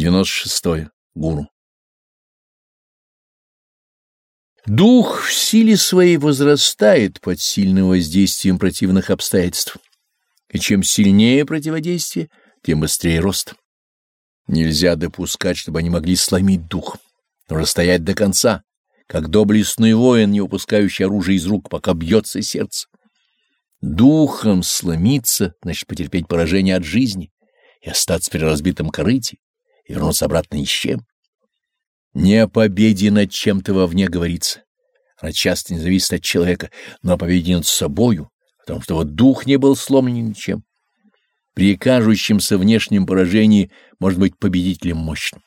96. -е. Гуру. Дух в силе своей возрастает под сильным воздействием противных обстоятельств. И чем сильнее противодействие, тем быстрее рост. Нельзя допускать, чтобы они могли сломить дух. Нужно стоять до конца, как доблестный воин, не упускающий оружие из рук, пока бьется сердце. Духом сломиться, значит потерпеть поражение от жизни и остаться при разбитом корыте, и вернуться обратно ни с чем. Не о победе над чем-то вовне говорится. Она часто не зависит от человека, но о победе над собою, потому что вот дух не был сломлен ничем. При кажущемся внешнем поражении может быть победителем мощным.